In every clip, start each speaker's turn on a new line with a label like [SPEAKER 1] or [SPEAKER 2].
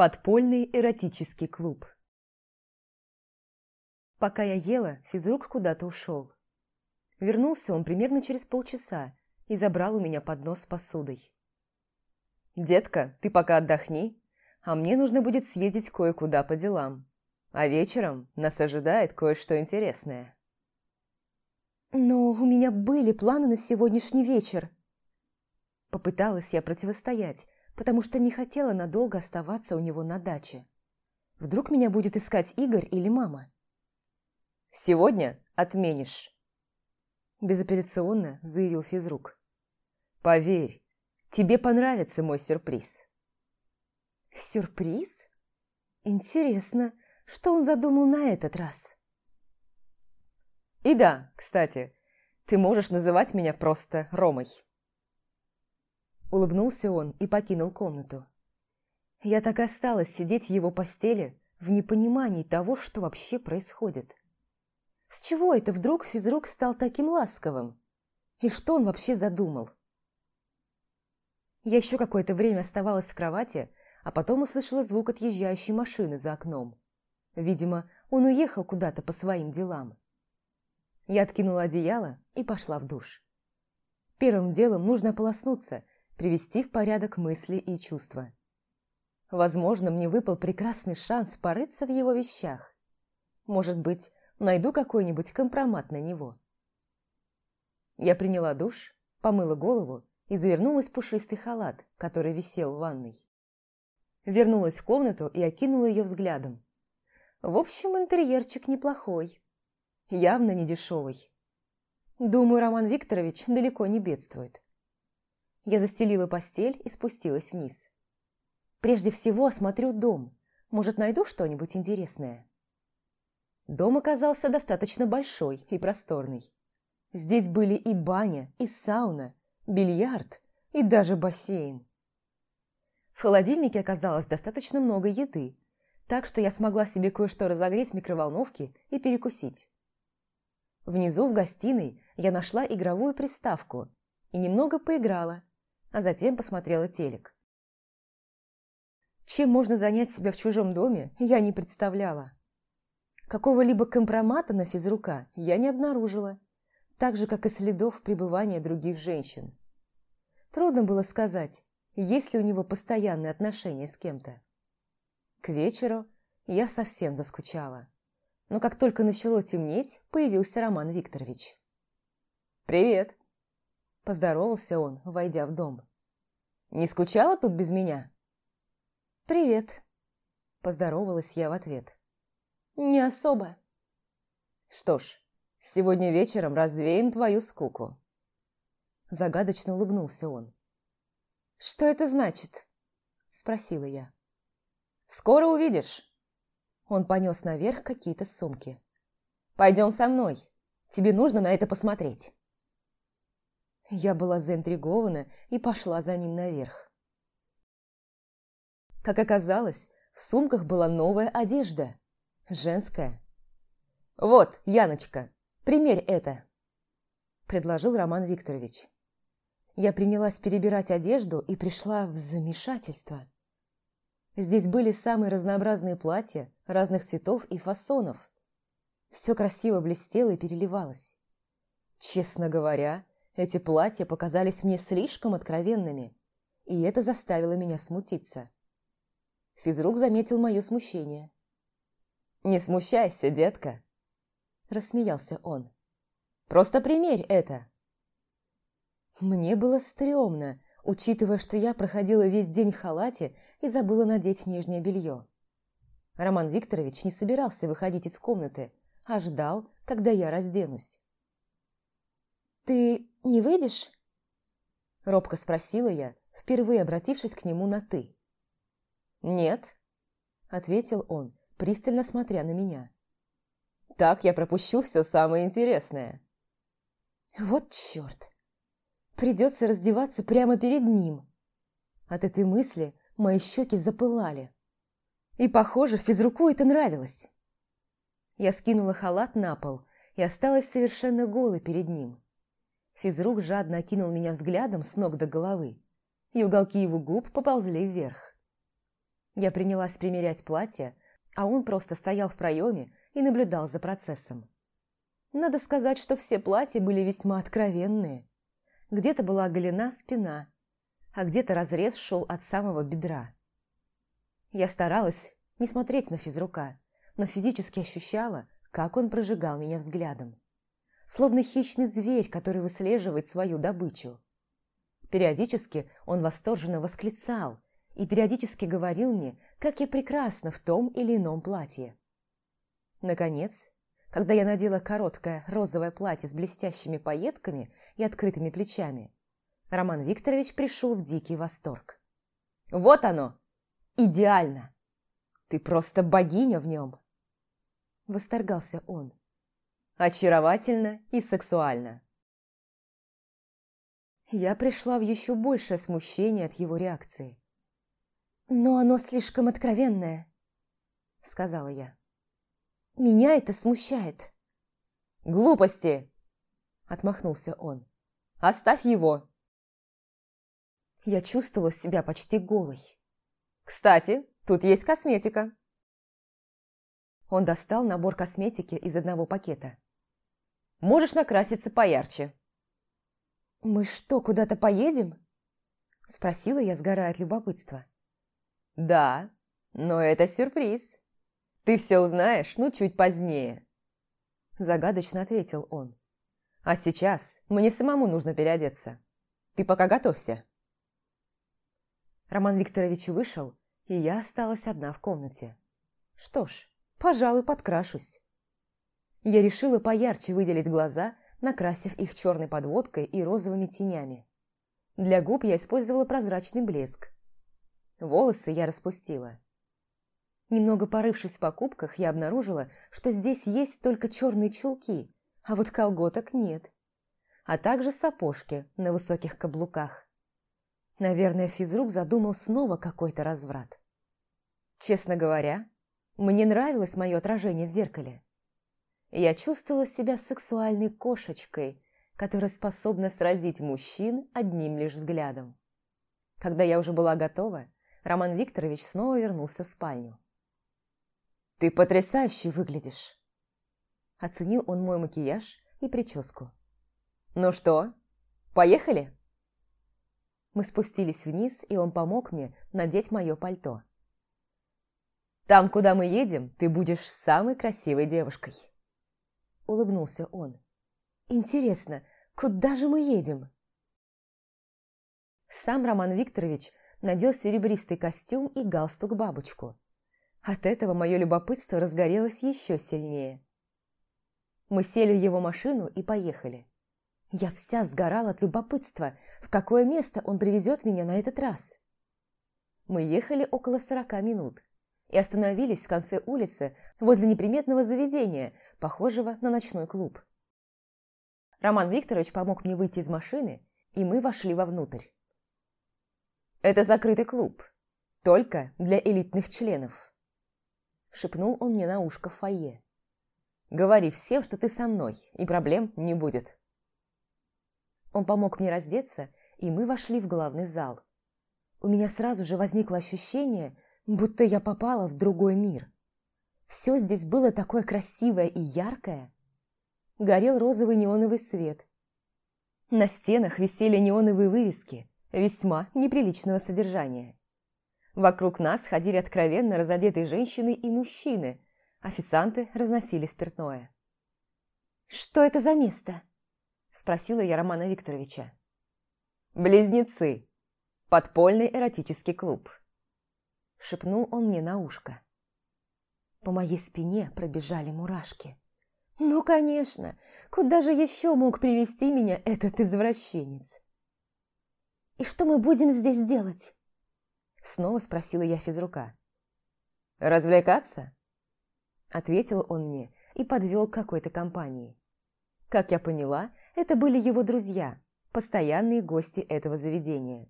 [SPEAKER 1] Подпольный эротический клуб. Пока я ела, физрук куда-то ушел. Вернулся он примерно через полчаса и забрал у меня поднос с посудой. «Детка, ты пока отдохни, а мне нужно будет съездить кое-куда по делам. А вечером нас ожидает кое-что интересное».
[SPEAKER 2] «Но у меня были планы на сегодняшний вечер». Попыталась я противостоять, потому что не хотела надолго оставаться у него на даче. Вдруг меня будет искать Игорь или мама?
[SPEAKER 1] «Сегодня отменишь», – безапелляционно заявил физрук. «Поверь, тебе понравится мой сюрприз».
[SPEAKER 2] «Сюрприз? Интересно, что он задумал на этот раз?»
[SPEAKER 1] «И да, кстати, ты можешь называть меня просто Ромой». Улыбнулся он и покинул комнату. Я так и осталась сидеть в его постели в непонимании того, что вообще происходит. С чего это вдруг физрук стал таким ласковым? И что он вообще задумал? Я еще какое-то время оставалась в кровати, а потом услышала звук отъезжающей машины за окном. Видимо, он уехал куда-то по своим делам. Я откинула одеяло и пошла в душ. Первым делом нужно ополоснуться привести в порядок мысли и чувства. Возможно, мне выпал прекрасный шанс порыться в его вещах. Может быть, найду какой-нибудь компромат на него. Я приняла душ, помыла голову и завернулась в пушистый халат, который висел в ванной. Вернулась в комнату и окинула ее взглядом. В общем, интерьерчик неплохой. Явно не дешевый. Думаю, Роман Викторович далеко не бедствует. Я застелила постель и спустилась вниз. Прежде всего осмотрю дом. Может, найду что-нибудь интересное. Дом оказался достаточно большой и просторный. Здесь были и баня, и сауна, бильярд, и даже бассейн. В холодильнике оказалось достаточно много еды, так что я смогла себе кое-что разогреть в микроволновке и перекусить. Внизу в гостиной я нашла игровую приставку и немного поиграла, а затем посмотрела телек. Чем можно занять себя в чужом доме, я не представляла. Какого-либо компромата на физрука я не обнаружила, так же, как и следов пребывания других женщин. Трудно было сказать, есть ли у него постоянные отношения с кем-то. К вечеру я совсем заскучала. Но как только начало темнеть, появился Роман Викторович. «Привет!» Поздоровался он, войдя в дом. «Не скучала тут без меня?»
[SPEAKER 2] «Привет», – поздоровалась я в ответ. «Не особо».
[SPEAKER 1] «Что ж, сегодня вечером развеем твою скуку». Загадочно улыбнулся он.
[SPEAKER 2] «Что это значит?» – спросила я.
[SPEAKER 1] «Скоро увидишь». Он понес наверх какие-то сумки. «Пойдем со мной. Тебе нужно на это посмотреть». Я была заинтригована и пошла за ним наверх. Как оказалось, в сумках была новая одежда. Женская. «Вот, Яночка, примерь это!» Предложил Роман Викторович. Я принялась перебирать одежду и пришла в замешательство. Здесь были самые разнообразные платья, разных цветов и фасонов. Все красиво блестело и переливалось. Честно говоря, эти платья показались мне слишком откровенными, и это заставило меня смутиться. Физрук заметил мое смущение. «Не смущайся, детка!» Рассмеялся он. «Просто примерь это!» Мне было стрёмно, учитывая, что я проходила весь день в халате и забыла надеть нижнее белье. Роман Викторович не собирался выходить из комнаты, а ждал, когда я разденусь.
[SPEAKER 2] «Ты не выйдешь?»
[SPEAKER 1] Робко спросила я, впервые обратившись к нему на «ты». «Нет», – ответил он, пристально смотря на меня. «Так я пропущу все самое интересное». «Вот черт! Придется раздеваться прямо перед ним!» От этой мысли мои щеки запылали. И, похоже, физруку это нравилось. Я скинула халат на пол и осталась совершенно голой перед ним. Физрук жадно окинул меня взглядом с ног до головы, и уголки его губ поползли вверх. Я принялась примерять платье, а он просто стоял в проеме и наблюдал за процессом. Надо сказать, что все платья были весьма откровенные. Где-то была оголена спина, а где-то разрез шел от самого бедра. Я старалась не смотреть на физрука, но физически ощущала, как он прожигал меня взглядом. Словно хищный зверь, который выслеживает свою добычу. Периодически он восторженно восклицал и периодически говорил мне, как я прекрасна в том или ином платье. Наконец, когда я надела короткое розовое платье с блестящими пайетками и открытыми плечами, Роман Викторович пришел в дикий восторг. «Вот оно! Идеально! Ты просто богиня в нем!» Восторгался он. «Очаровательно и сексуально!» Я пришла в еще большее смущение от его реакции.
[SPEAKER 2] «Но оно слишком откровенное», — сказала я. «Меня это смущает».
[SPEAKER 1] «Глупости!» — отмахнулся он. «Оставь его!» Я чувствовала себя почти голой. «Кстати, тут есть косметика». Он достал набор косметики из одного пакета. «Можешь накраситься поярче».
[SPEAKER 2] «Мы что, куда-то поедем?» Спросила я, сгорая от любопытства.
[SPEAKER 1] «Да, но это сюрприз. Ты все узнаешь, ну, чуть позднее». Загадочно ответил он. «А сейчас мне самому нужно переодеться. Ты пока готовься». Роман Викторович вышел, и я осталась одна в комнате. Что ж, пожалуй, подкрашусь. Я решила поярче выделить глаза, накрасив их черной подводкой и розовыми тенями. Для губ я использовала прозрачный блеск. Волосы я распустила. Немного порывшись в покупках, я обнаружила, что здесь есть только черные чулки, а вот колготок нет. А также сапожки на высоких каблуках. Наверное, физрук задумал снова какой-то разврат. Честно говоря, мне нравилось мое отражение в зеркале. Я чувствовала себя сексуальной кошечкой, которая способна сразить мужчин одним лишь взглядом. Когда я уже была готова, Роман Викторович снова вернулся в спальню. «Ты потрясающе выглядишь!» Оценил он мой макияж и прическу. «Ну что, поехали?» Мы спустились вниз, и он помог мне надеть мое пальто. «Там, куда мы едем, ты будешь самой красивой девушкой!» Улыбнулся он. «Интересно, куда же мы едем?» Сам Роман Викторович надел серебристый костюм и галстук-бабочку. От этого мое любопытство разгорелось еще сильнее. Мы сели в его машину и поехали. Я вся сгорала от любопытства, в какое место он привезет меня на этот раз. Мы ехали около сорока минут и остановились в конце улицы возле неприметного заведения, похожего на ночной клуб. Роман Викторович помог мне выйти из машины, и мы вошли вовнутрь. «Это закрытый клуб, только для элитных членов», – шепнул он мне на ушко в фойе. «Говори всем, что ты со мной, и проблем не будет». Он помог мне раздеться, и мы вошли в главный зал. У меня сразу же возникло ощущение, будто я попала в другой мир. Все здесь было такое красивое и яркое. Горел розовый неоновый свет. На стенах висели неоновые вывески, весьма неприличного содержания. Вокруг нас ходили откровенно разодетые женщины и мужчины, официанты разносили спиртное. «Что это за место?» – спросила я Романа Викторовича. «Близнецы. Подпольный эротический клуб», – шепнул он мне на ушко. По моей спине пробежали мурашки. «Ну, конечно! Куда же еще мог привести меня этот извращенец?» «И что мы будем здесь делать?» Снова спросила я физрука. «Развлекаться?» Ответил он мне и подвел к какой-то компании. Как я поняла, это были его друзья, постоянные гости этого заведения.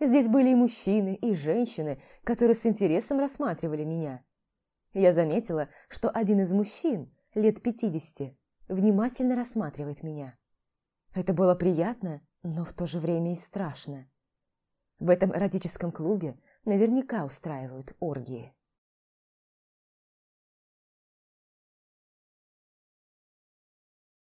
[SPEAKER 1] Здесь были и мужчины, и женщины, которые с интересом рассматривали меня. Я заметила, что один из мужчин, лет пятидесяти, внимательно рассматривает меня. Это было приятно, но в то же время и страшно. В этом эротическом клубе наверняка устраивают оргии.